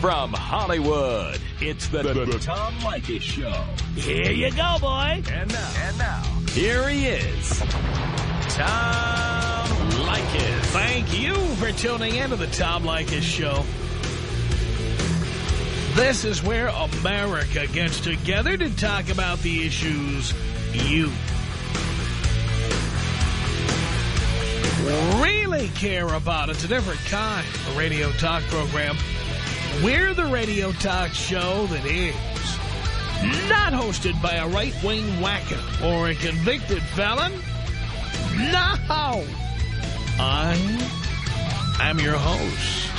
From Hollywood, it's the, the, the Tom Leykis Show. Here you go, boy. And now, and now, here he is, Tom Leykis. Thank you for tuning in to the Tom Leykis Show. This is where America gets together to talk about the issues you really care about. It's a different kind of radio talk program. We're the radio talk show that is not hosted by a right-wing whacker or a convicted felon. No! I am your host.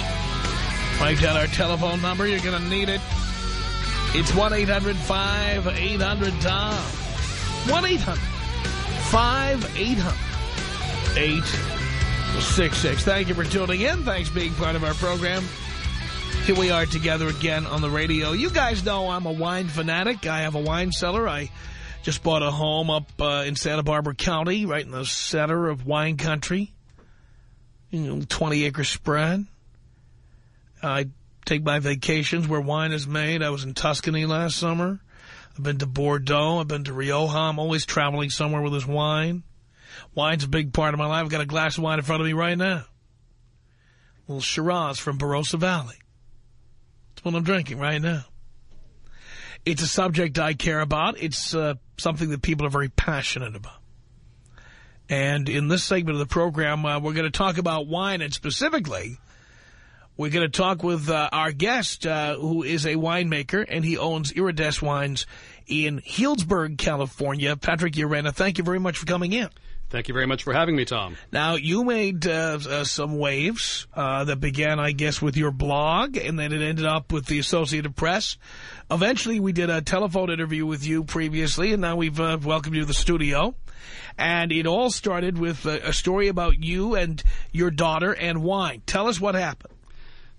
Write down our telephone number. You're going to need it. It's 1-800-5800-TOM. 1-800-5800-866. Thank you for tuning in. Thanks being part of our program. Here we are together again on the radio. You guys know I'm a wine fanatic. I have a wine cellar. I just bought a home up uh, in Santa Barbara County, right in the center of wine country. You know, 20-acre spread. I take my vacations where wine is made. I was in Tuscany last summer. I've been to Bordeaux. I've been to Rioja. I'm always traveling somewhere with this wine. Wine's a big part of my life. I've got a glass of wine in front of me right now. A little Shiraz from Barossa Valley. That's what I'm drinking right now. It's a subject I care about. It's uh, something that people are very passionate about. And in this segment of the program, uh, we're going to talk about wine, and specifically, we're going to talk with uh, our guest, uh, who is a winemaker, and he owns Iridesse Wines in Healdsburg, California. Patrick Urena, thank you very much for coming in. Thank you very much for having me, Tom. Now, you made uh, uh, some waves uh, that began, I guess, with your blog, and then it ended up with the Associated Press. Eventually, we did a telephone interview with you previously, and now we've uh, welcomed you to the studio. And it all started with a, a story about you and your daughter and wine. Tell us what happened.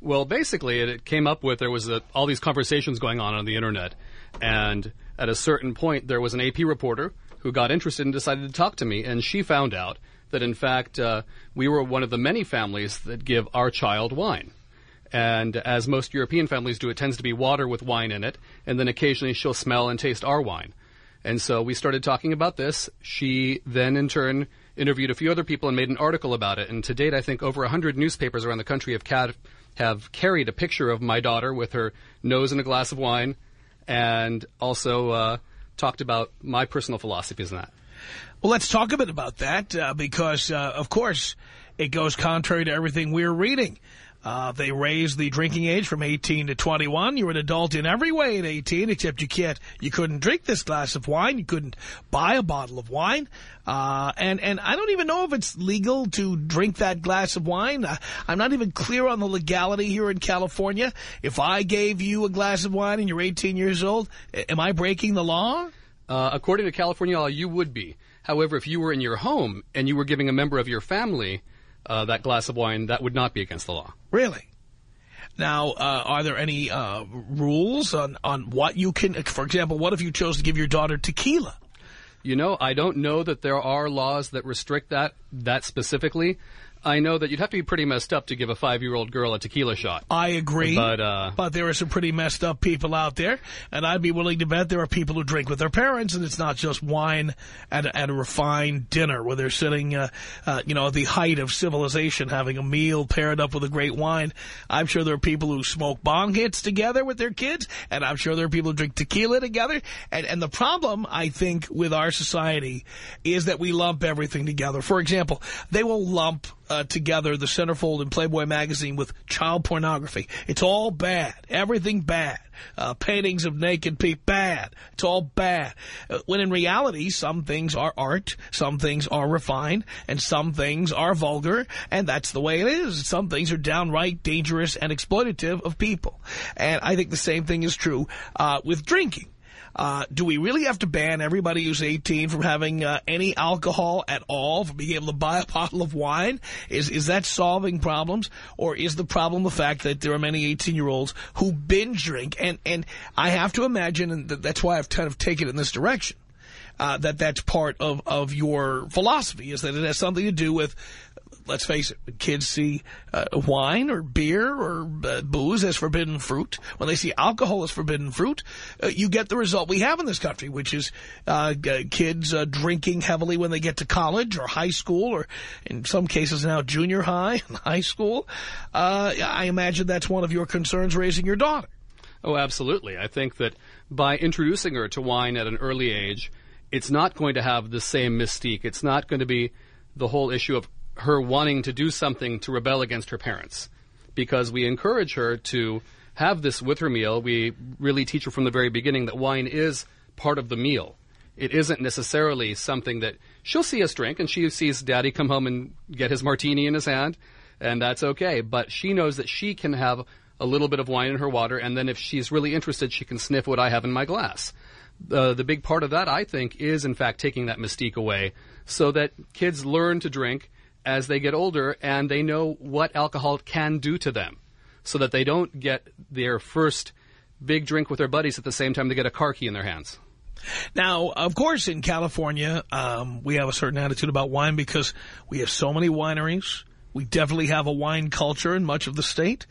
Well, basically, it, it came up with there was a, all these conversations going on on the Internet, and at a certain point, there was an AP reporter who got interested and decided to talk to me, and she found out that, in fact, uh, we were one of the many families that give our child wine. And as most European families do, it tends to be water with wine in it, and then occasionally she'll smell and taste our wine. And so we started talking about this. She then, in turn, interviewed a few other people and made an article about it. And to date, I think over 100 newspapers around the country have, have carried a picture of my daughter with her nose in a glass of wine and also uh, talked about my personal philosophies in that. Well, let's talk a bit about that uh, because, uh, of course, it goes contrary to everything we're reading. Uh, they raised the drinking age from 18 to 21. You're an adult in every way at 18, except you can't, you couldn't drink this glass of wine. You couldn't buy a bottle of wine. Uh, and, and I don't even know if it's legal to drink that glass of wine. Uh, I'm not even clear on the legality here in California. If I gave you a glass of wine and you're 18 years old, am I breaking the law? Uh, according to California law, you would be. However, if you were in your home and you were giving a member of your family uh, that glass of wine, that would not be against the law. Really? Now, uh, are there any uh, rules on, on what you can, for example, what if you chose to give your daughter tequila? You know, I don't know that there are laws that restrict that that specifically. I know that you'd have to be pretty messed up to give a five-year-old girl a tequila shot. I agree. But, uh, but there are some pretty messed up people out there, and I'd be willing to bet there are people who drink with their parents, and it's not just wine at a, at a refined dinner where they're sitting, uh, uh, you know, at the height of civilization, having a meal paired up with a great wine. I'm sure there are people who smoke bong hits together with their kids, and I'm sure there are people who drink tequila together. And, and the problem, I think, with our society is that we lump everything together. For example, they will lump uh, together the centerfold in Playboy magazine with child pornography. It's all bad. Everything bad. Uh, paintings of naked people, bad. It's all bad. Uh, when in reality, some things are art, some things are refined, and some things are vulgar, and that's the way it is. Some things are downright dangerous and exploitative of people. And I think the same thing is true uh, with drinking. Uh, do we really have to ban everybody who's 18 from having uh, any alcohol at all, from being able to buy a bottle of wine? Is is that solving problems? Or is the problem the fact that there are many 18-year-olds who binge drink? And, and I have to imagine, and that's why I've kind of taken it in this direction, uh, that that's part of, of your philosophy, is that it has something to do with let's face it, kids see uh, wine or beer or uh, booze as forbidden fruit, when they see alcohol as forbidden fruit, uh, you get the result we have in this country, which is uh, kids uh, drinking heavily when they get to college or high school or in some cases now junior high and high school. Uh, I imagine that's one of your concerns raising your daughter. Oh, absolutely. I think that by introducing her to wine at an early age, it's not going to have the same mystique. It's not going to be the whole issue of her wanting to do something to rebel against her parents because we encourage her to have this with her meal. We really teach her from the very beginning that wine is part of the meal. It isn't necessarily something that she'll see us drink and she sees daddy come home and get his martini in his hand and that's okay. But she knows that she can have a little bit of wine in her water and then if she's really interested, she can sniff what I have in my glass. Uh, the big part of that, I think, is in fact taking that mystique away so that kids learn to drink as they get older and they know what alcohol can do to them so that they don't get their first big drink with their buddies at the same time they get a car key in their hands. Now, of course, in California, um, we have a certain attitude about wine because we have so many wineries. We definitely have a wine culture in much of the state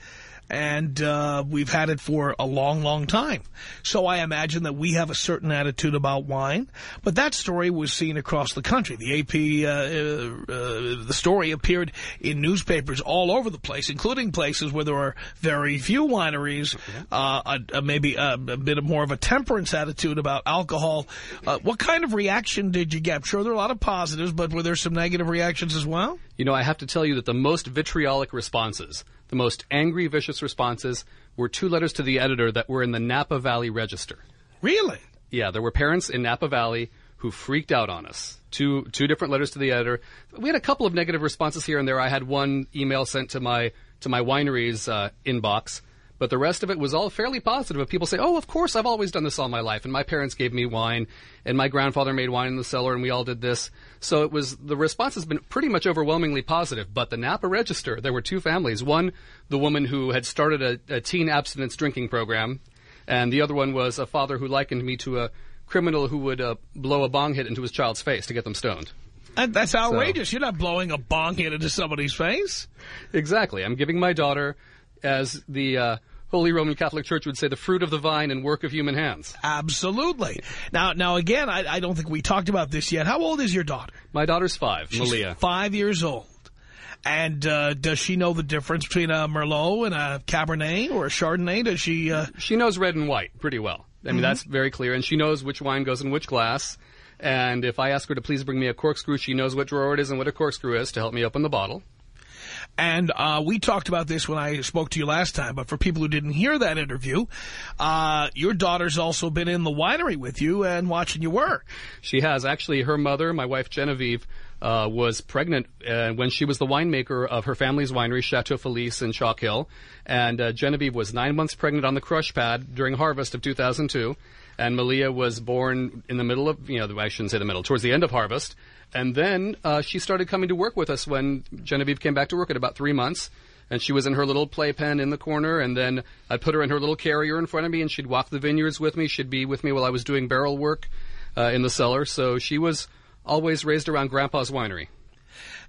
and uh, we've had it for a long, long time. So I imagine that we have a certain attitude about wine, but that story was seen across the country. The AP, uh, uh, uh, the story appeared in newspapers all over the place, including places where there are very few wineries, uh, a, a maybe a, a, bit more of a temperance attitude about alcohol. Uh, what kind of reaction did you get? I'm sure there are a lot of positives, but were there some negative reactions as well? You know, I have to tell you that the most vitriolic responses the most angry, vicious responses were two letters to the editor that were in the Napa Valley Register. Really? Yeah, there were parents in Napa Valley who freaked out on us. Two two different letters to the editor. We had a couple of negative responses here and there. I had one email sent to my to my winery's uh, inbox but the rest of it was all fairly positive. People say, "Oh, of course, I've always done this all my life, and my parents gave me wine, and my grandfather made wine in the cellar, and we all did this." So it was the response has been pretty much overwhelmingly positive. But the Napa Register, there were two families. One, the woman who had started a, a teen abstinence drinking program, and the other one was a father who likened me to a criminal who would uh, blow a bong hit into his child's face to get them stoned. And that's outrageous. So, You're not blowing a bong hit into somebody's face. Exactly. I'm giving my daughter as the uh, Holy Roman Catholic Church would say the fruit of the vine and work of human hands. Absolutely. Now, now again, I, I don't think we talked about this yet. How old is your daughter? My daughter's five, She's Malia. five years old. And uh, does she know the difference between a Merlot and a Cabernet or a Chardonnay? Does she? Uh... She knows red and white pretty well. I mean, mm -hmm. that's very clear. And she knows which wine goes in which glass. And if I ask her to please bring me a corkscrew, she knows what drawer it is and what a corkscrew is to help me open the bottle. And uh, we talked about this when I spoke to you last time, but for people who didn't hear that interview, uh, your daughter's also been in the winery with you and watching you work. She has. Actually, her mother, my wife Genevieve, uh, was pregnant uh, when she was the winemaker of her family's winery, Chateau Felice in Chalk Hill. And uh, Genevieve was nine months pregnant on the crush pad during harvest of 2002. And Malia was born in the middle of, you know, I shouldn't say the middle, towards the end of harvest. And then uh, she started coming to work with us when Genevieve came back to work at about three months. And she was in her little playpen in the corner, and then I'd put her in her little carrier in front of me, and she'd walk the vineyards with me. She'd be with me while I was doing barrel work uh, in the cellar. So she was always raised around Grandpa's winery.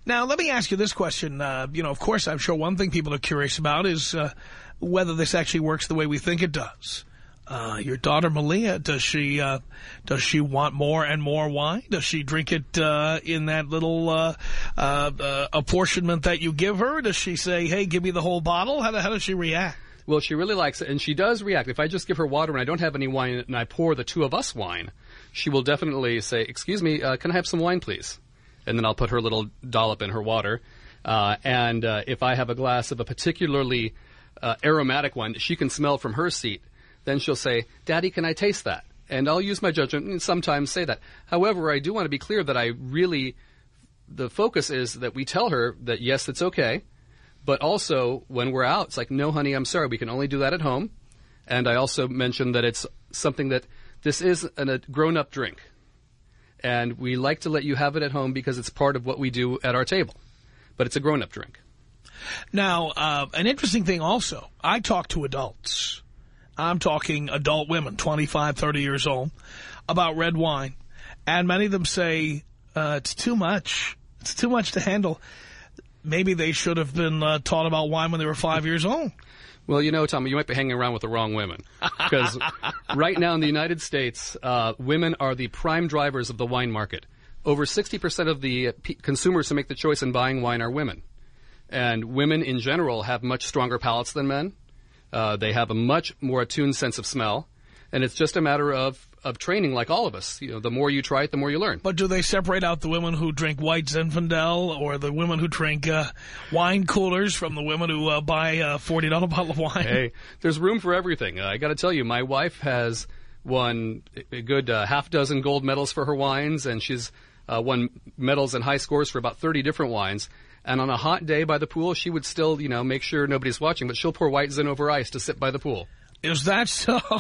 Now, let me ask you this question. Uh, you know, of course, I'm sure one thing people are curious about is uh, whether this actually works the way we think it does. Uh, your daughter Malia, does she uh, does she want more and more wine? Does she drink it uh, in that little uh, uh, apportionment that you give her? Does she say, "Hey, give me the whole bottle"? How, how does she react? Well, she really likes it, and she does react. If I just give her water and I don't have any wine, and I pour the two of us wine, she will definitely say, "Excuse me, can I have some wine, please?" And then I'll put her little dollop in her water. and if I have a glass of a particularly aromatic one, she can smell from her seat then she'll say, Daddy, can I taste that? And I'll use my judgment and sometimes say that. However, I do want to be clear that I really, the focus is that we tell her that yes, it's okay. But also, when we're out, it's like, no, honey, I'm sorry, we can only do that at home. And I also mentioned that it's something that this is an, a grown up drink. And we like to let you have it at home because it's part of what we do at our table. But it's a grown up drink. Now, uh, an interesting thing also, I talk to adults I'm talking adult women, 25, 30 years old, about red wine. And many of them say, uh, it's too much. It's too much to handle. maybe they should have been uh, taught about wine when they were five years old. Well, you know, Tommy, you might be hanging around with the wrong women. Because right now in the United States, uh, women are the prime drivers of the wine market. Over 60% of the p- consumers who make the choice in buying wine are women. And women in general have much stronger palates than men. Uh, they have a much more attuned sense of smell. And it's just a matter of, of training like all of us. You know, the more you try it, the more you learn. But do they separate out the women who drink white Zinfandel or the women who drink uh, wine coolers from the women who uh, buy a $40 bottle of wine? hey, there's room for everything. Uh, I got to tell you, my wife has won a good uh, half dozen gold medals for her wines, and she's uh, won medals and high scores for about 30 different wines. And on a hot day by the pool, she would still, you know, make sure nobody's watching, but she'll pour white Zin over ice to sit by the pool. Is that so?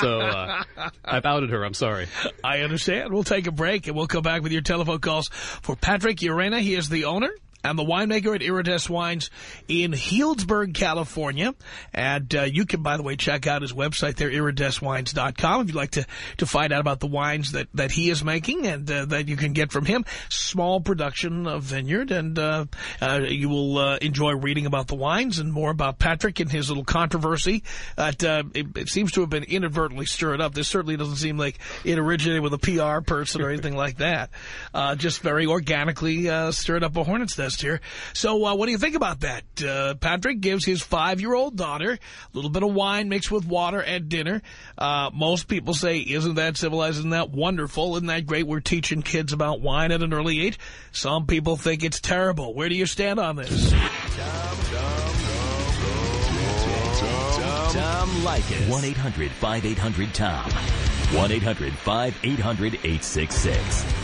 So uh, I've outed her. I'm sorry. I understand. We'll take a break, and we'll come back with your telephone calls for Patrick Urena. He is the owner and the winemaker at Iridesse Wines in Healdsburg, California. And uh, you can, by the way, check out his website there, iridessewines.com, if you'd like to, to find out about the wines that, that he is making and uh, that you can get from him. Small production of vineyard, and uh, uh you will uh, enjoy reading about the wines and more about Patrick and his little controversy. That uh, it, it, seems to have been inadvertently stirred up. This certainly doesn't seem like it originated with a PR person or anything like that. just very organically stirred up a hornet's nest here. So uh, what do you think about that? Uh, Patrick gives his five-year-old daughter a little bit of wine mixed with water at dinner. Uh, most people say, isn't that civilized? Isn't that wonderful? Isn't that great? We're teaching kids about wine at an early age. Some people think it's terrible. Where do you stand on this? Tom, Tom Leykis. 1-800-5800-TOM. 1-800-5800-866.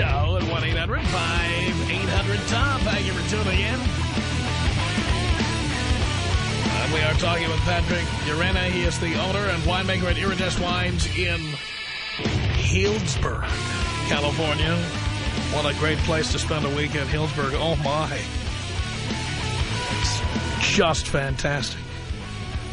Show at 1-800-5800-TOM. Thank you for tuning in. And we are talking with Patrick Urena. He is the owner and winemaker at Iridesse Wines in Healdsburg, California. What a great place to spend a week at Healdsburg. Oh, my. It's just fantastic.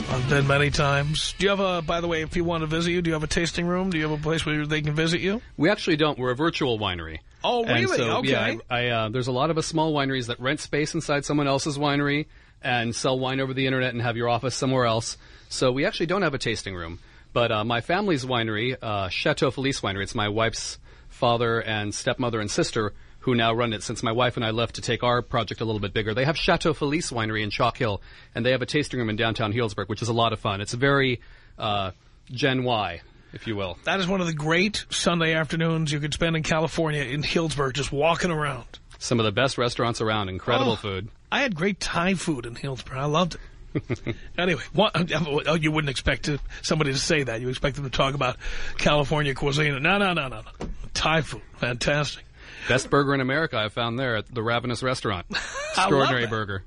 I've been many times. Do you have a, by the way, if you want to visit you, do you have a tasting room? Do you have a place where they can visit you? We actually don't. We're a virtual winery. Oh, really? So, okay. Yeah, I, I, uh, there's a lot of us small wineries that rent space inside someone else's winery and sell wine over the internet and have your office somewhere else. So we actually don't have a tasting room. But uh, my family's winery, uh, Chateau Felice Winery, it's my wife's father and stepmother and sister who now run it since my wife and I left to take our project a little bit bigger. They have Chateau Felice Winery in Chalk Hill, and they have a tasting room in downtown Healdsburg, which is a lot of fun. It's very uh, Gen Y, if you will. That is one of the great Sunday afternoons you could spend in California in Healdsburg, just walking around. Some of the best restaurants around, incredible oh, food. I had great Thai food in Healdsburg. I loved it. anyway, what, oh, you wouldn't expect to, somebody to say that. You expect them to talk about California cuisine. No, no, no, no, no. Thai food, fantastic. Best burger in America I found there at the Ravenous Restaurant. Extraordinary burger.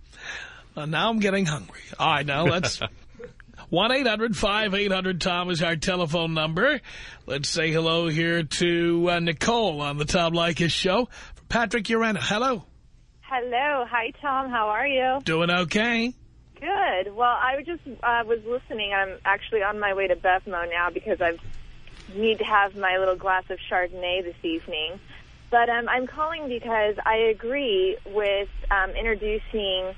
Uh, now I'm getting hungry. All right, now let's... 1-800-5800-TOM is our telephone number. Let's say hello here to uh, Nicole on the Tom Leykis show. For Patrick Urena. Hello. Hello. Hi, Tom. How are you? Doing okay. Good. Well, I just uh, was listening. I'm actually on my way to Bevmo now because I need to have my little glass of Chardonnay this evening. But um, I'm calling because I agree with um, introducing,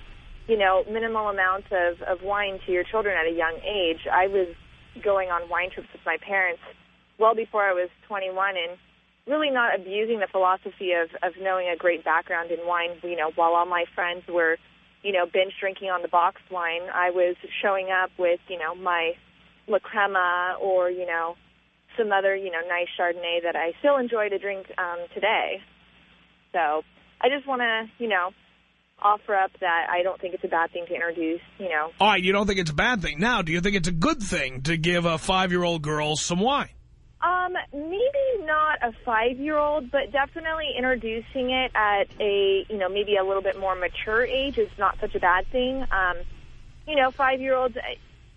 you know, minimal amounts of, of wine to your children at a young age. I was going on wine trips with my parents well before I was 21 and really not abusing the philosophy of, of knowing a great background in wine. You know, while all my friends were, you know, binge drinking on the boxed wine, I was showing up with, you know, my La Crema or, you know, some other, you know, nice Chardonnay that I still enjoy to drink um, today. So I just want to, you know, offer up that I don't think it's a bad thing to introduce, you know. All right, you don't think it's a bad thing. Now, do you think it's a good thing to give a five-year-old girl some wine? Um, maybe not a five-year-old, but definitely introducing it at a, you know, maybe a little bit more mature age is not such a bad thing. Um, you know, five-year-olds,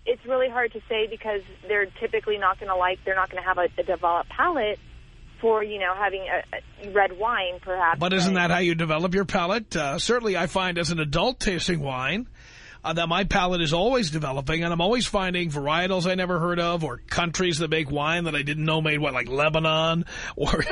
it's really hard to say because they're typically not going to like, they're not going to have a, a developed palate for, you know, having a, a red wine, perhaps. But isn't that how you develop your palate? Uh, certainly, I find as an adult tasting wine uh, that my palate is always developing, and I'm always finding varietals I never heard of or countries that make wine that I didn't know made, what, like Lebanon or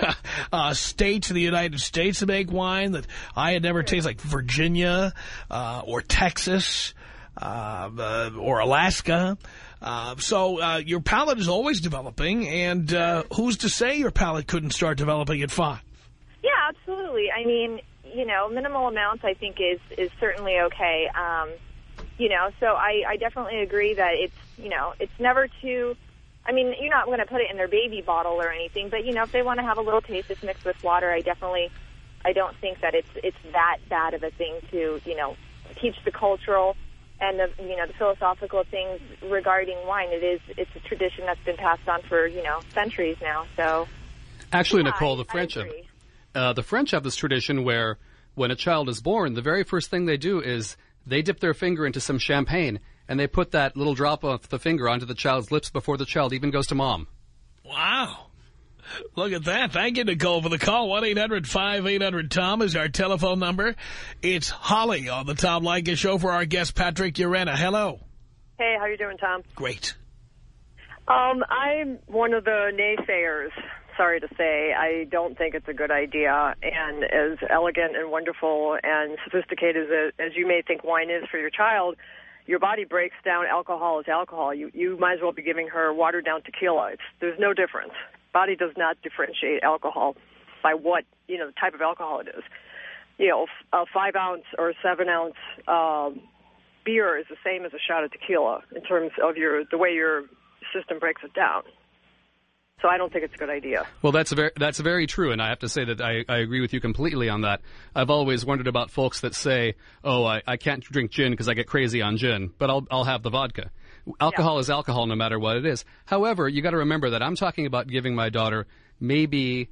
uh, states in the United States that make wine that I had never tasted, like Virginia uh, or Texas or Alaska. Uh, so uh, your palate is always developing, and uh, who's to say your palate couldn't start developing at five? Yeah, absolutely. I mean, you know, minimal amounts I think is is certainly okay. Um, you know, so I, I definitely agree that it's, you know, it's never too, I mean, you're not going to put it in their baby bottle or anything, but, you know, if they want to have a little taste it's mixed with water, I definitely, I don't think that it's, it's that bad of a thing to, you know, teach the cultural and the, you know, the philosophical things regarding wine. It is, it's a tradition that's been passed on for, you know, centuries now, so. Actually, Yeah, Nicole, I- the I French have, uh, the French have this tradition where when a child is born, the very first thing they do is they dip their finger into some champagne and they put that little drop of the finger onto the child's lips before the child even goes to mom. Wow. Look at that. Thank you, Nicole, for the call. 1-800-5800-TOM is our telephone number. It's Holly on the Tom Leykis Show for our guest, Patrick Urena. Hello. Hey, how you doing, Tom? Great. Um, I'm one of the naysayers. Sorry to say, I don't think it's a good idea. And as elegant and wonderful and sophisticated as, as you may think wine is for your child, your body breaks down alcohol as alcohol. You you might as well be giving her watered down tequila. It's, there's no difference. Body does not differentiate alcohol by what you know the type of alcohol it is. You know, a five ounce or a seven ounce um, beer is the same as a shot of tequila in terms of your the way your system breaks it down. So I don't think it's a good idea. Well, that's very that's very true, and I have to say that I, I agree with you completely on that. I've always wondered about folks that say, "Oh, I, I can't drink gin because I get crazy on gin, but I'll I'll have the vodka." Alcohol is alcohol, no matter what it is. However, you got to remember that I'm talking about giving my daughter maybe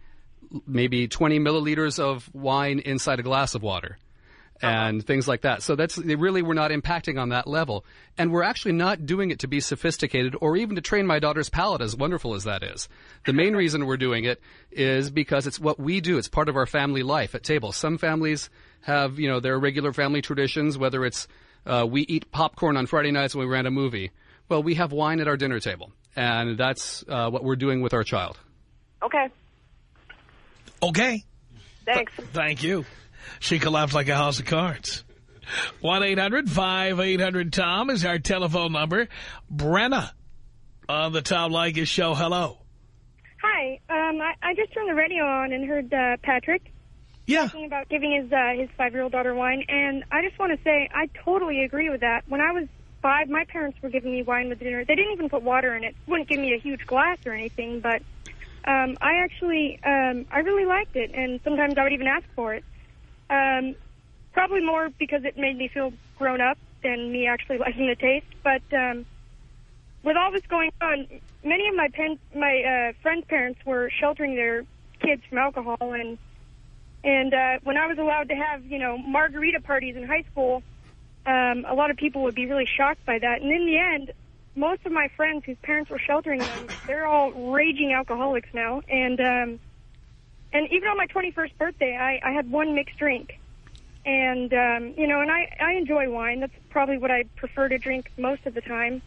maybe 20 milliliters of wine inside a glass of water and things like that. So that's they really we're not impacting on that level, and we're actually not doing it to be sophisticated or even to train my daughter's palate, as wonderful as that is. The main reason we're doing it is because it's what we do. It's part of our family life at table. Some families have you know their regular family traditions, whether it's uh, we eat popcorn on Friday nights when we rent a movie. Well, we have wine at our dinner table, and that's uh, what we're doing with our child. Okay, Okay. thanks. Thank you. She collapsed like a house of cards. 1-800-5800-TOM is our telephone number. Brenna on the Tom Leykis Show. Hello. Hi. Um, I, I just turned the radio on and heard uh, Patrick Yeah. talking about giving his uh, his five year old daughter wine, and I just want to say I totally agree with that. When I was five, my parents were giving me wine with dinner. They didn't even put water in it. Wouldn't give me a huge glass or anything, but um, I actually um, I really liked it, and sometimes I would even ask for it. Um, probably more because it made me feel grown up than me actually liking the taste, but. Um, with all this going on, many of my pen, my uh, friends' parents were sheltering their kids from alcohol, and and uh, when I was allowed to have you know margarita parties in high school, um, a lot of people would be really shocked by that. And in the end, most of my friends whose parents were sheltering them, they're all raging alcoholics now. And um, and even on my 21st birthday, I, I had one mixed drink. And, um, you know, and I, I enjoy wine. That's probably what I prefer to drink most of the time.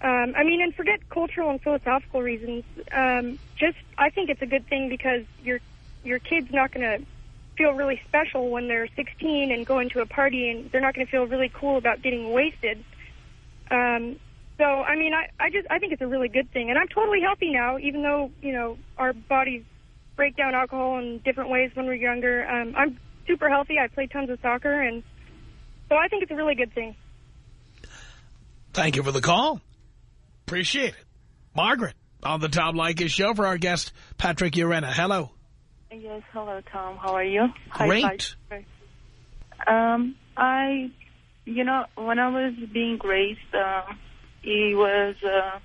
Um, I mean, and forget cultural and philosophical reasons. Um, just, I think it's a good thing because your your kid's not going to feel really special when they're 16 and going to a party, and they're not going to feel really cool about getting wasted. Um, so, I mean, I, I just, I think it's a really good thing, and I'm totally healthy now, even though you know our bodies break down alcohol in different ways when we're younger. Um, I'm super healthy. I play tons of soccer, and so I think it's a really good thing. Thank you for the call. Appreciate it. Margaret on the Tom Leykis Show for our guest, Patrick Urena. Hello. Yes, hello, Tom. How are you? Great. Hi, hi. Um, I, you know, when I was being raised, um, it was uh,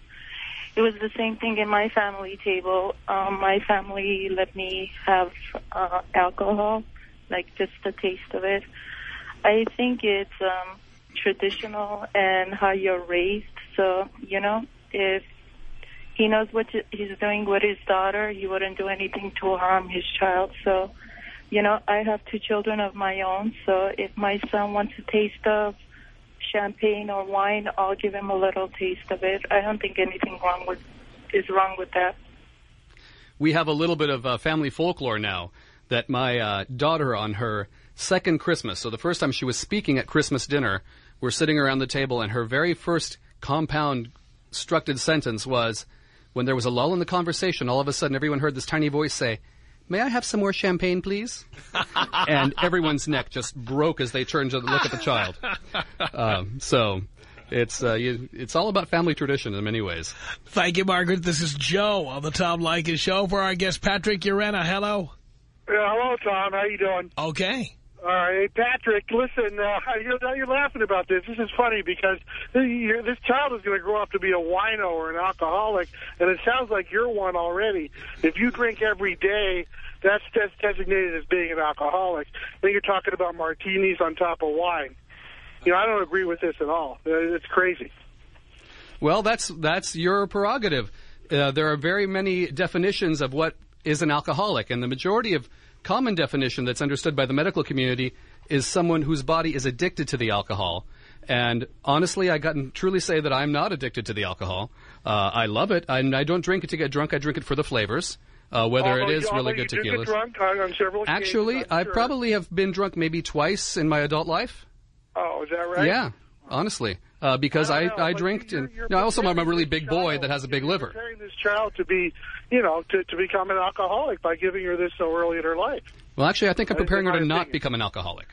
it was the same thing in my family table. Um, my family let me have uh, alcohol, like just a taste of it. I think it's um, traditional and how you're raised. So you know, if he knows what he's doing with his daughter, he wouldn't do anything to harm his child. So you know, I have two children of my own, so if my son wants a taste of champagne or wine, I'll give him a little taste of it. I don't think anything wrong with is wrong with that. We have a little bit of uh, family folklore now that my uh, daughter on her second Christmas, so the first time she was speaking at Christmas dinner, we're sitting around the table, and her very first compound structed sentence was, when there was a lull in the conversation, all of a sudden everyone heard this tiny voice say, may I have some more champagne, please? and everyone's neck just broke as they turned to look at the child. Um, so it's uh, you, it's all about family tradition in many ways. Thank you, Margaret. This is Joe on the Tom Leykis show for our guest Patrick Urena. Hello. Yeah, hello, Tom. How you doing? Okay. All right, Patrick. Listen, uh, you're, you're laughing about this. This is funny because this child is going to grow up to be a wino or an alcoholic, and it sounds like you're one already. If you drink every day, that's, that's designated as being an alcoholic. Then you're talking about martinis on top of wine. You know, I don't agree with this at all. Uh, it's crazy. Well, that's that's your prerogative. Uh, there are very many definitions of what is an alcoholic, and the majority of common definition that's understood by the medical community is someone whose body is addicted to the alcohol. And honestly, I can truly say that I'm not addicted to the alcohol. Uh, I love it. I, I, don't drink it to get drunk. I drink it for the flavors. Uh, whether although, it is really good tequila. drunk on several Actually, I sure. probably have been drunk maybe twice in my adult life. Oh, is that right? Yeah, honestly. Uh, because I, I, I drinked, you're, and you're no, also I'm a really big child. boy that has a big you're liver. Preparing this child to be, you know, to, to become an alcoholic by giving her this so early in her life. Well, actually, I think I'm preparing her to not opinion. become an alcoholic.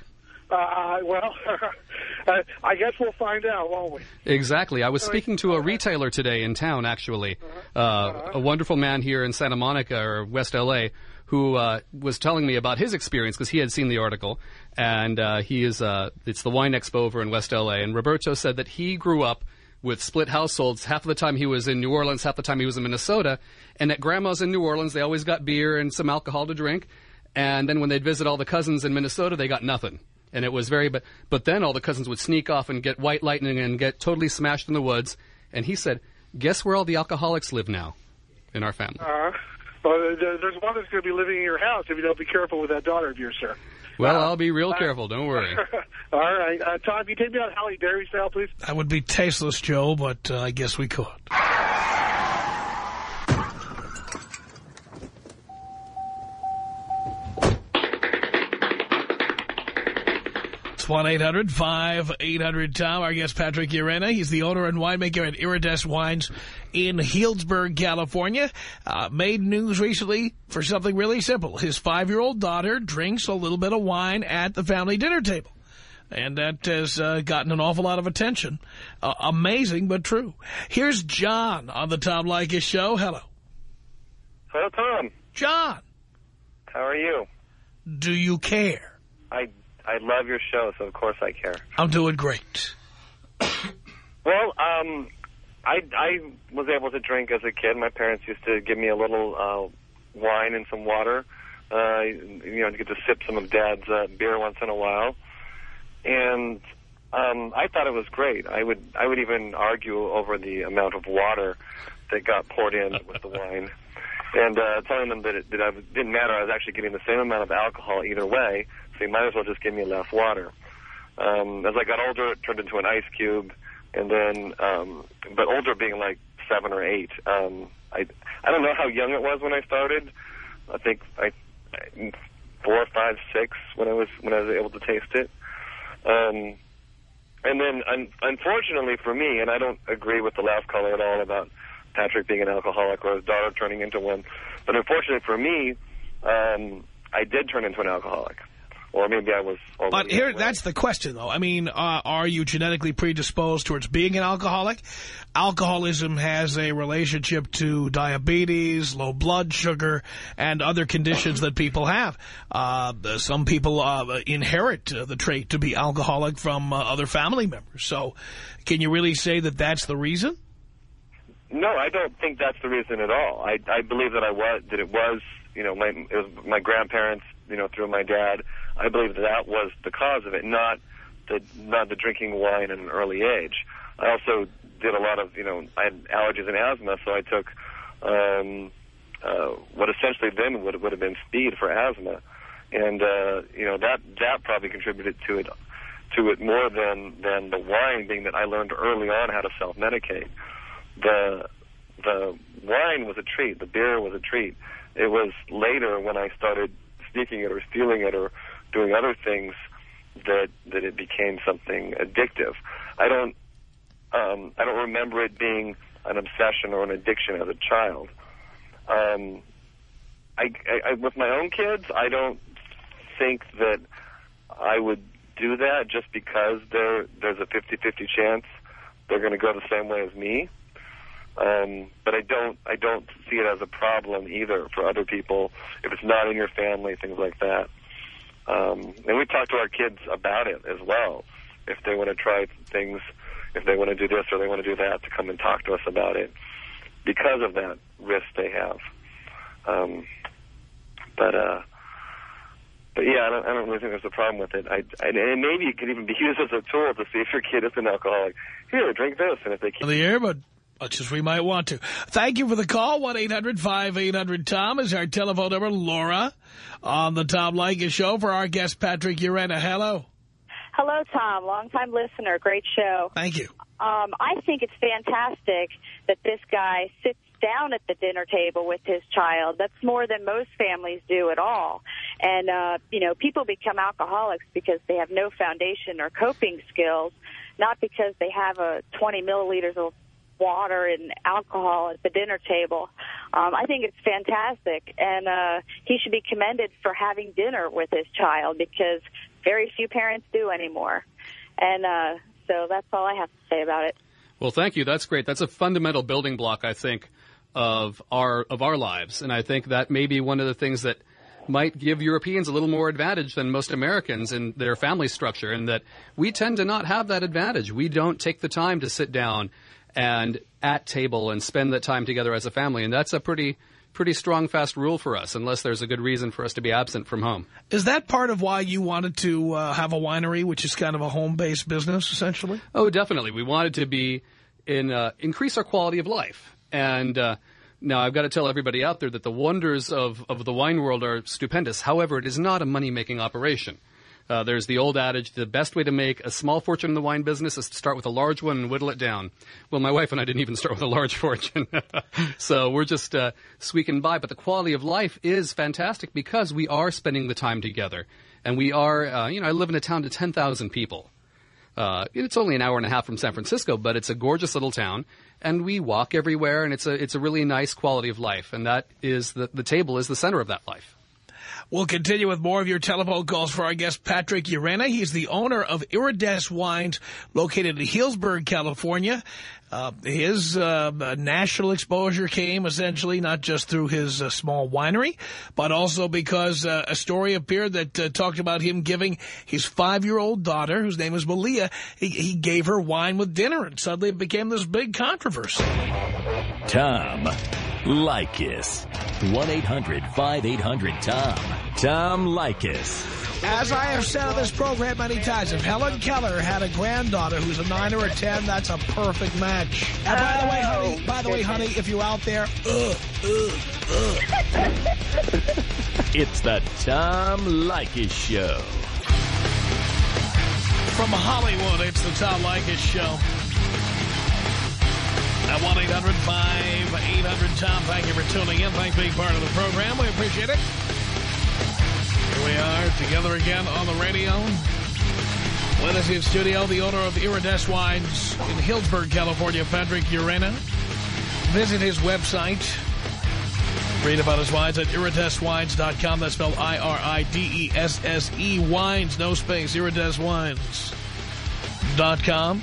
Uh, well, I guess we'll find out, won't we? Exactly. I was speaking to a retailer today in town, actually, uh, a wonderful man here in Santa Monica or West LA, who uh, was telling me about his experience because he had seen the article, and uh, he is uh, it's the Wine Expo over in West LA, and Roberto said that he grew up with split households. Half of the time he was in New Orleans, half the time he was in Minnesota, and at grandma's in New Orleans, they always got beer and some alcohol to drink, and then when they'd visit all the cousins in Minnesota, they got nothing. And it was very, but, but then all the cousins would sneak off and get white lightning and get totally smashed in the woods. And he said, guess where all the alcoholics live now in our family? Uh, well, there's one that's going to be living in your house if you don't be careful with that daughter of yours, sir. Well, I'll be real careful. Don't worry. All right. Uh, Tom, can you take me out Halle Berry style, please? That would be tasteless, Joe, but uh, I guess we could. It's 1-800-5800-TOM. Our guest, Patrick Urena. He's the owner and winemaker at Iridescent Wines in Healdsburg, California. Uh, made news recently for something really simple. His five-year-old daughter drinks a little bit of wine at the family dinner table. And that has uh, gotten an awful lot of attention. Uh, amazing, but true. Here's John on the Tom Leykis show. Hello. Hello, Tom. John, How are you? do you care? I I love your show, so of course I care. I'm doing great. Well, um, I I was able to drink as a kid. My parents used to give me a little uh, wine and some water, uh, you know, to get to sip some of Dad's uh, beer once in a while, and um, I thought it was great. I would I would even argue over the amount of water that got poured in with the wine. And uh, telling them that it, that it didn't matter, I was actually getting the same amount of alcohol either way, so you might as well just give me enough water. Um, as I got older, it turned into an ice cube, and then, um, but older being like seven or eight. Um, I I don't know how young it was when I started. I think I four, five, six when I was when I was able to taste it. Um, and then, un- unfortunately for me, and I don't agree with the last caller at all about Patrick being an alcoholic or his daughter turning into one, but unfortunately for me, um, I did turn into an alcoholic. Or maybe I was. But here, that's the question, though. I mean, uh, are you genetically predisposed towards being an alcoholic? Alcoholism has a relationship to diabetes, low blood sugar, and other conditions that people have. Uh, some people uh, inherit uh, the trait to be alcoholic from uh, other family members. So can you really say that that's the reason? No, I don't think that's the reason at all. I, I believe that I was that it was you know my it was my grandparents you know through my dad. I believe that was the cause of it, not the not the drinking wine at an early age. I also did a lot of you know I had allergies and asthma, so I took um, uh, what essentially then would would have been speed for asthma, and uh, you know that that probably contributed to it to it more than than the wine, being that I learned early on how to self medicate the the wine was a treat, the beer was a treat. It was later when I started sneaking it or stealing it or doing other things that that it became something addictive. I don't um, I don't remember it being an obsession or an addiction as a child. Um, I, I, I with my own kids, I don't think that I would do that just because there there's a 50-50 chance they're going to go the same way as me. Um, but I don't I don't see it as a problem either for other people if it's not in your family, things like that. Um, and we talk to our kids about it as well. If they want to try things, if they want to do this or they want to do that, to come and talk to us about it because of that risk they have. Um, but uh, but yeah, I don't, I don't really think there's a problem with it. I, I, and maybe it could even be used as a tool to see if your kid is an alcoholic. Here, drink this, and if they can't. The air, but much as we might want to. Thank you for the call. 1-800-5800-TOM is our telephone number. Laura on the Tom Leykis Show for our guest, Patrick Urena. Hello. Hello, Tom. Long-time listener. Great show. Thank you. Um, I think it's fantastic that this guy sits down at the dinner table with his child. That's more than most families do at all. And, uh, you know, people become alcoholics because they have no foundation or coping skills, not because they have a 20 milliliters of water and alcohol at the dinner table. Um, I think it's fantastic, and uh, he should be commended for having dinner with his child because very few parents do anymore. And uh, so that's all I have to say about it. Well, thank you. That's great. That's a fundamental building block, I think, of our of our lives, and I think that may be one of the things that might give Europeans a little more advantage than most Americans in their family structure, and that we tend to not have that advantage. We don't take the time to sit down and at table and spend that time together as a family. And that's a pretty pretty strong, fast rule for us, unless there's a good reason for us to be absent from home. Is that part of why you wanted to uh, have a winery, which is kind of a home-based business, essentially? Oh, definitely. We wanted to be in uh, increase our quality of life. And uh, now I've got to tell everybody out there that the wonders of, of the wine world are stupendous. However, it is not a money-making operation. Uh, there's the old adage, the best way to make a small fortune in the wine business is to start with a large one and whittle it down. Well, my wife and I didn't even start with a large fortune. so we're just uh, squeaking by. But the quality of life is fantastic because we are spending the time together. And we are, uh, you know, I live in a town of 10,000 people. Uh, it's only an hour and a half from San Francisco, but it's a gorgeous little town, and we walk everywhere, and it's a it's a really nice quality of life, and that is the the table is the center of that life. We'll continue with more of your telephone calls for our guest, Patrick Urena. He's the owner of Iridesse Wines, located in Healdsburg, California. Uh, his uh, national exposure came essentially not just through his uh, small winery, but also because uh, a story appeared that uh, talked about him giving his five-year-old daughter, whose name is Malia, he, he gave her wine with dinner, and suddenly it became this big controversy. Tom Leykis. 1-800-5800-TOM. Tom Leykis. As I have said on this program many times, if Helen Keller had a granddaughter who's a 9 or a 10, that's a perfect match. And by the way, honey, oh, by the way, honey, if you're out there, ugh, ugh, ugh. It's the Tom Leykis Show. From Hollywood, it's the Tom Leykis Show. At 1-800-5800-TOM. Thank you for tuning in. Thanks for being part of the program. We appreciate it. Here we are together again on the radio. With us in studio, the owner of Iridesse Wines in Healdsburg, California, Patrick Urena. Visit his website, Read about his wines at iridessewines.com. That's spelled I-R-I-D-E-S-S-E wines, no space, iridessewines.com.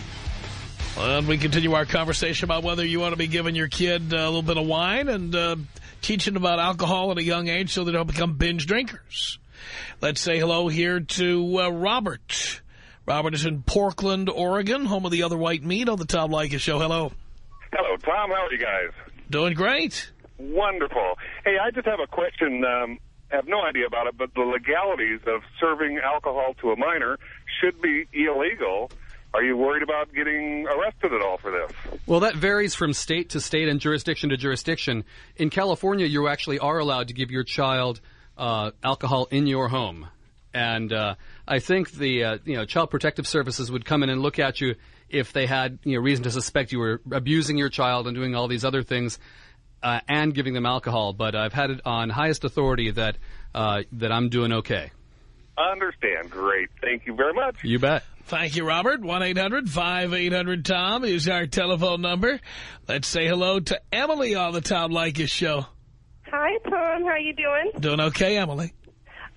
And we continue our conversation about whether you want to be giving your kid a little bit of wine and uh, teaching about alcohol at a young age so they don't become binge drinkers. Let's say hello here to uh, Robert. Robert is in Portland, Oregon, home of the other white meat on the Tom Leykis show. Hello. Hello, Tom. How are you guys? Doing great. Wonderful. Hey, I just have a question. Um, I have no idea about it, but the legalities of serving alcohol to a minor should be illegal. Are you worried about getting arrested at all for this? Well, that varies from state to state and jurisdiction to jurisdiction. In California, you actually are allowed to give your child uh, alcohol in your home. And uh, I think the uh, you know Child Protective Services would come in and look at you if they had you know reason to suspect you were abusing your child and doing all these other things uh, and giving them alcohol. But I've had it on highest authority that uh, that I'm doing okay. I understand. Great. Thank you very much. You bet. Thank you, Robert. 1-800-5800-TOM is our telephone number. Let's say hello to Emily on the Tom Leykis show. Hi, Tom. How you doing? Doing okay, Emily.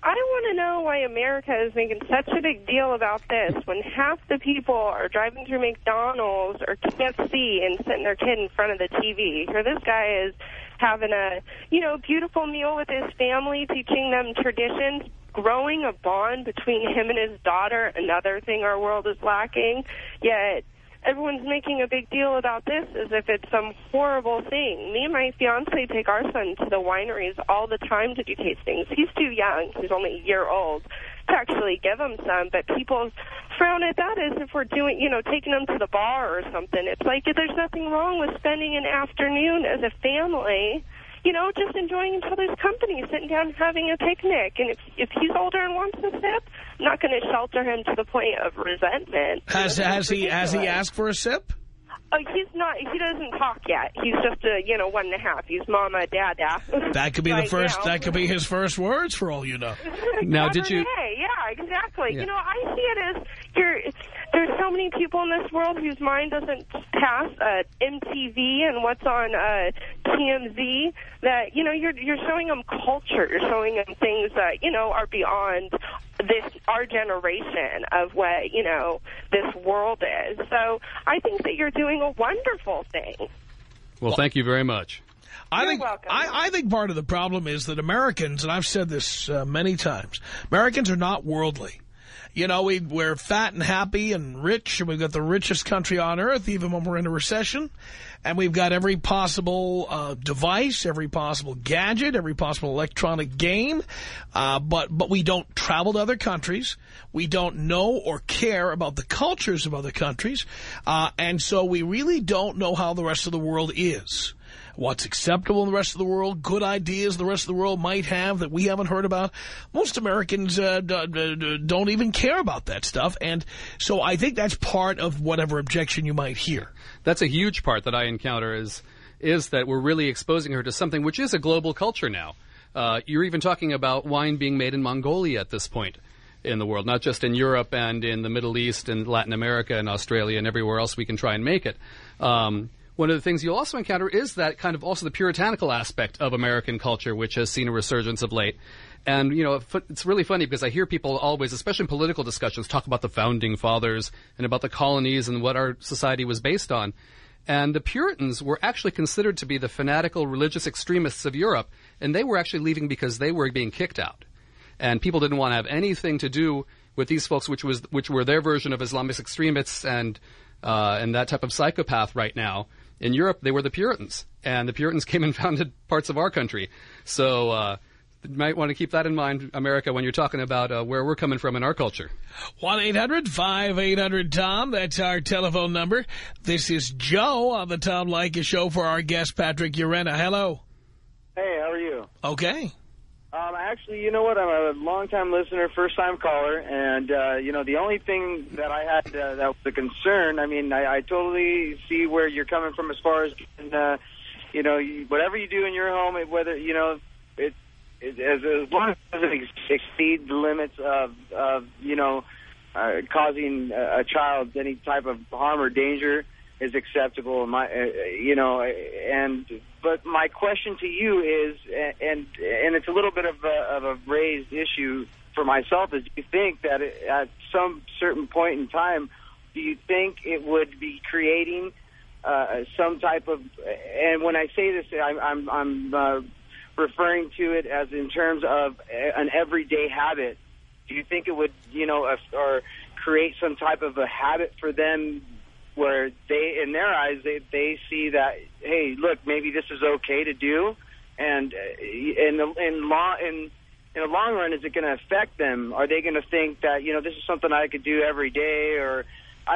I want to know why America is making such a big deal about this when half the people are driving through McDonald's or KFC and sitting their kid in front of the TV. Here this guy is having a, you know, beautiful meal with his family, teaching them traditions, growing a bond between him and his daughter, another thing our world is lacking. Yet everyone's making a big deal about this as if it's some horrible thing. Me and my fiance take our son to the wineries all the time to do tastings. He's too young. He's only a year old to actually give him some, but people frown at that as if we're doing, you know, taking them to the bar or something. It's like there's nothing wrong with spending an afternoon as a family you know, just enjoying each other's company, sitting down having a picnic. And if if he's older and wants a sip, I'm not going to shelter him to the point of resentment. Has has he has he asked for a sip? Oh, he's not. He doesn't talk yet. He's just a you know one and a half. He's mama, dada. That could be right the first. now. That could be his first words, for all you know. Now, did you- Cabernet, Yeah, exactly. Yeah. You know, I see it as you're. There's so many people in this world whose mind doesn't pass uh, MTV and what's on uh, TMZ. That you know, you're you're showing them culture. You're showing them things that you know are beyond this our generation of what you know this world is. So I think that you're doing a wonderful thing. Well, thank you very much. I You're think. I, I think part of the problem is that Americans, and I've said this uh, many times, Americans are not worldly. You know, we, we're fat and happy and rich, and we've got the richest country on earth, even when we're in a recession. And we've got every possible uh, device, every possible gadget, every possible electronic game. Uh, but, but we don't travel to other countries. We don't know or care about the cultures of other countries. Uh, and so we really don't know how the rest of the world is what's acceptable in the rest of the world, good ideas the rest of the world might have that we haven't heard about. Most Americans uh, don't even care about that stuff. And so I think that's part of whatever objection you might hear. That's a huge part that I encounter is is that we're really exposing her to something which is a global culture now. Uh, you're even talking about wine being made in Mongolia at this point in the world, not just in Europe and in the Middle East and Latin America and Australia and everywhere else we can try and make it. Um, one of the things you'll also encounter is that kind of also the puritanical aspect of American culture, which has seen a resurgence of late. And, you know, it's really funny because I hear people always, especially in political discussions, talk about the founding fathers and about the colonies and what our society was based on. And the Puritans were actually considered to be the fanatical religious extremists of Europe, and they were actually leaving because they were being kicked out. And people didn't want to have anything to do with these folks, which was which were their version of Islamist extremists and uh, and that type of psychopath right now. In Europe, they were the Puritans, and the Puritans came and founded parts of our country. So uh, you might want to keep that in mind, America, when you're talking about uh, where we're coming from in our culture. 1-800-5800-TOM. That's our telephone number. This is Joe on the Tom Leykis show for our guest, Patrick Urena. Hello. Hey, how are you? Okay. Um, actually, you know what? I'm a long-time listener, first-time caller, and uh, you know the only thing that I had uh, that was a concern. I mean, I, I totally see where you're coming from as far as uh, you know you, whatever you do in your home, whether you know it, it as, as long as it doesn't ex exceed the limits of of you know uh, causing a, a child any type of harm or danger. Is acceptable. My, uh, you know, and but my question to you is, and and it's a little bit of a, of a raised issue for myself. Is do you think that at some certain point in time, do you think it would be creating uh, some type of? And when I say this, I'm I'm, I'm uh, referring to it as in terms of an everyday habit. Do you think it would, you know, or create some type of a habit for them where they, in their eyes, they they see that, hey, look, maybe this is okay to do, and uh, in the in law in in the long run, is it going to affect them? Are they going to think that you know this is something I could do every day, or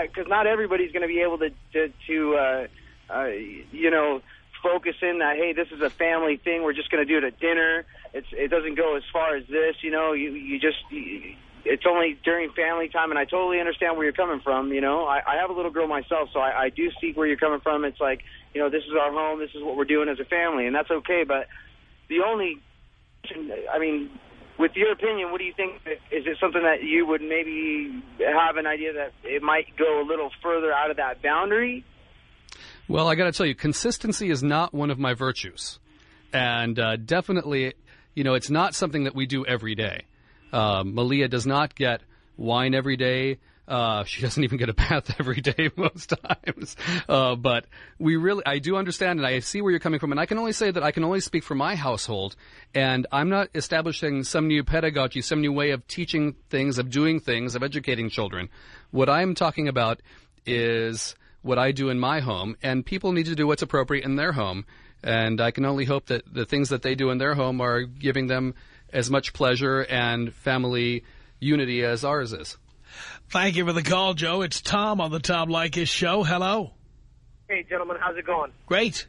because not everybody's going to be able to to, to uh, uh, you know focus in that hey this is a family thing. We're just going to do it at dinner. It's it doesn't go as far as this you know? You you just you, it's only during family time, and I totally understand where you're coming from. You know, I, I have a little girl myself, so I, I do see where you're coming from. It's like, you know, this is our home, this is what we're doing as a family, and that's okay. But the only, I mean, with your opinion, what do you think? Is it something that you would maybe have an idea that it might go a little further out of that boundary? Well, I got to tell you, consistency is not one of my virtues, and uh, definitely, you know, it's not something that we do every day. Uh, Malia does not get wine every day. Uh, she doesn't even get a bath every day most times. Uh, but we really, I do understand and I see where you're coming from. And I can only say that I can only speak for my household. And I'm not establishing some new pedagogy, some new way of teaching things, of doing things, of educating children. What I'm talking about is what I do in my home. And people need to do what's appropriate in their home. And I can only hope that the things that they do in their home are giving them as much pleasure and family unity as ours is. Thank you for the call, Joe. It's Tom on the Tom Leykis show. Hello. Hey, gentlemen. How's it going? Great.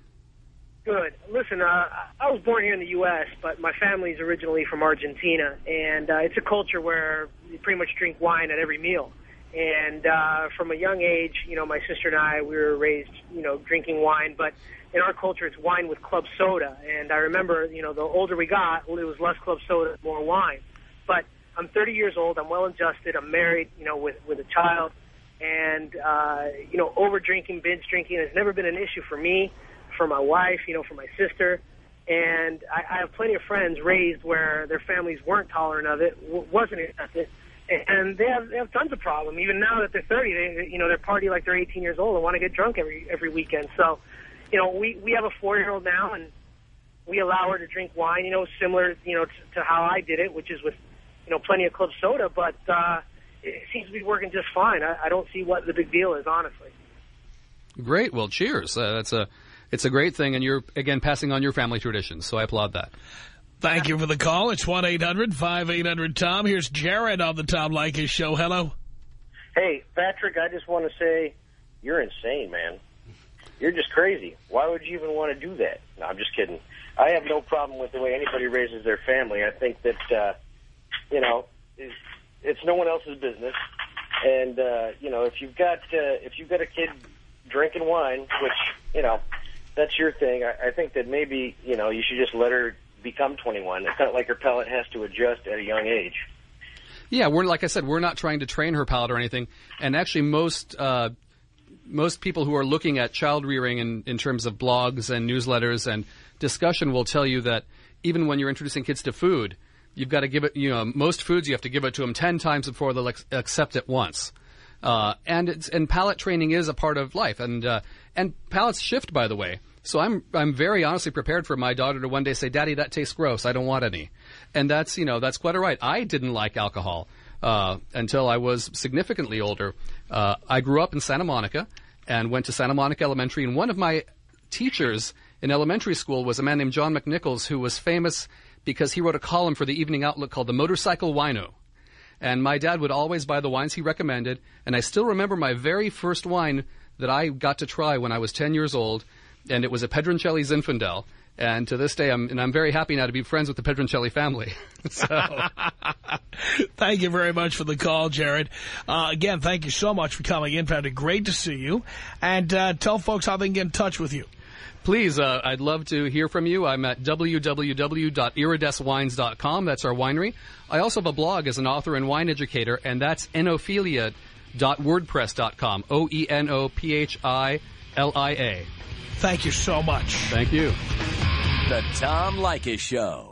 Good. Listen, uh, I was born here in the U.S., but my family's originally from Argentina, and uh, it's a culture where you pretty much drink wine at every meal. And uh, from a young age, you know, my sister and I, we were raised, you know, drinking wine, but in our culture, it's wine with club soda. And I remember, you know, the older we got, it was less club soda, more wine. But I'm 30 years old. I'm well adjusted. I'm married, you know, with with a child, and uh, you know, over drinking, binge drinking has never been an issue for me, for my wife, you know, for my sister. And I, I have plenty of friends raised where their families weren't tolerant of it, wasn't accepted, and they have they have tons of problem. Even now that they're 30, they you know they're party like they're 18 years old and want to get drunk every every weekend. So you know, we, we have a four-year-old now, and we allow her to drink wine, you know, similar, you know, to, to how I did it, which is with, you know, plenty of club soda, but uh, it seems to be working just fine. I, I don't see what the big deal is, honestly. Great. Well, cheers. Uh, that's a, it's a great thing, and you're, again, passing on your family traditions, so I applaud that. Thank you for the call. It's 1-800-5800-TOM. Here's Jared on the Tom Leykis show. Hello. Hey, Patrick, I just want to say you're insane, man you're just crazy. Why would you even want to do that? No, I'm just kidding. I have no problem with the way anybody raises their family. I think that, uh, you know, it's, no one else's business. And, uh, you know, if you've got, uh, if you've got a kid drinking wine, which, you know, that's your thing, I, I think that maybe, you know, you should just let her become 21. It's not like her palate has to adjust at a young age. Yeah, we're like I said, we're not trying to train her palate or anything. And actually, most uh, most people who are looking at child rearing in, in terms of blogs and newsletters and discussion will tell you that even when you're introducing kids to food, you've got to give it, you know, most foods you have to give it to them 10 times before they'll ex- accept it once. Uh, and it's, and palate training is a part of life. And, uh, and palates shift, by the way. So I'm, I'm very honestly prepared for my daughter to one day say, Daddy, that tastes gross. I don't want any. And that's, you know, that's quite all right. I didn't like alcohol uh, until I was significantly older. Uh, I grew up in Santa Monica and went to Santa Monica Elementary, and one of my teachers in elementary school was a man named John McNichols, who was famous because he wrote a column for the Evening Outlook called The Motorcycle Wino. And my dad would always buy the wines he recommended, and I still remember my very first wine that I got to try when I was 10 years old, and it was a Pedroncelli Zinfandel. And to this day, I'm, and I'm very happy now to be friends with the Pedroncelli family. so. thank you very much for the call, Jared. Uh, again, thank you so much for coming in, Patrick. Great to see you. And uh, tell folks how they can get in touch with you. Please, uh, I'd love to hear from you. I'm at www.iridessewines.com. That's our winery. I also have a blog as an author and wine educator, and that's oenophilia.wordpress.com. O-E-N-O-P-H-I L-I-A. Thank you so much. Thank you. The Tom Leykis Show.